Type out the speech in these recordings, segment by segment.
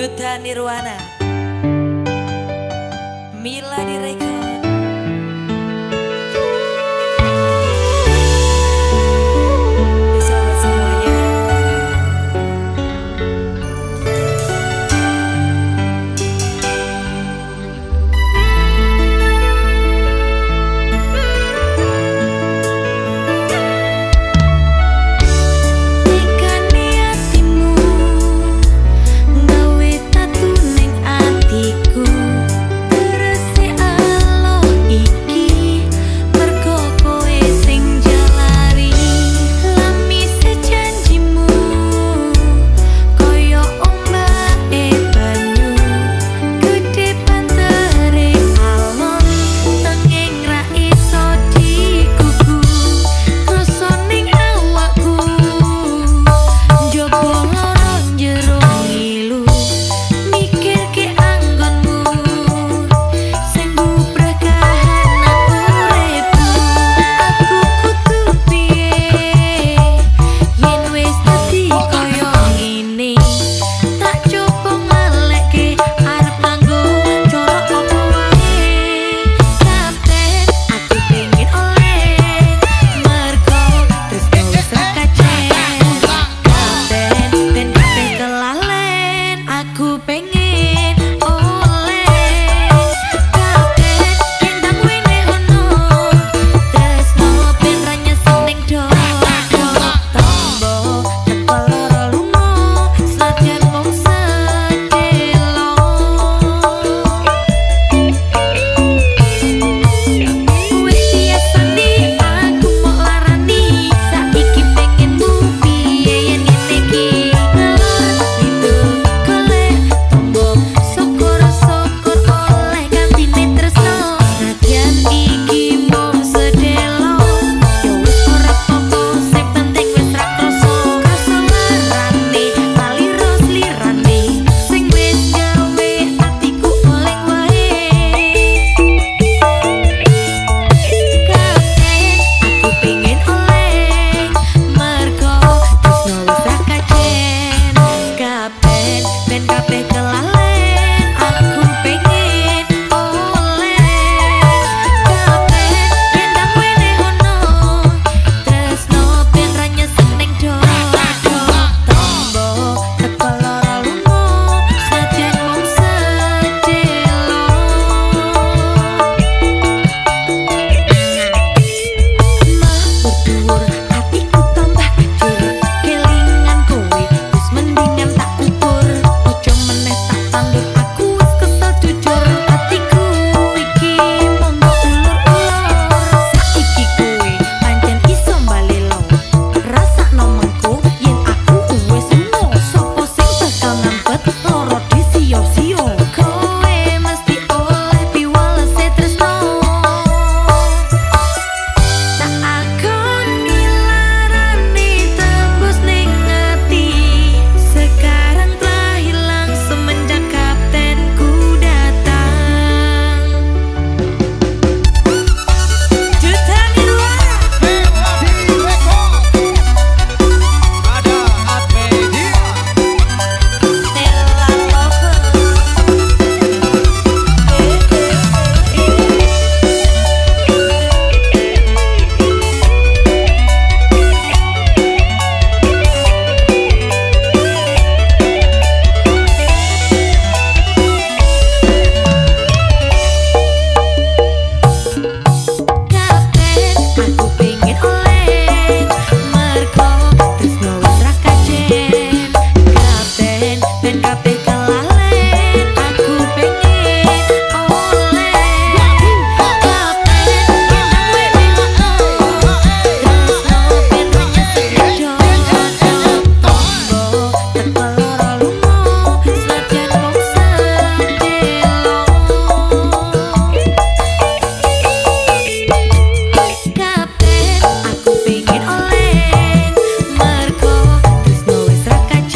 Duta Nirwana. Mila Direka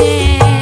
você.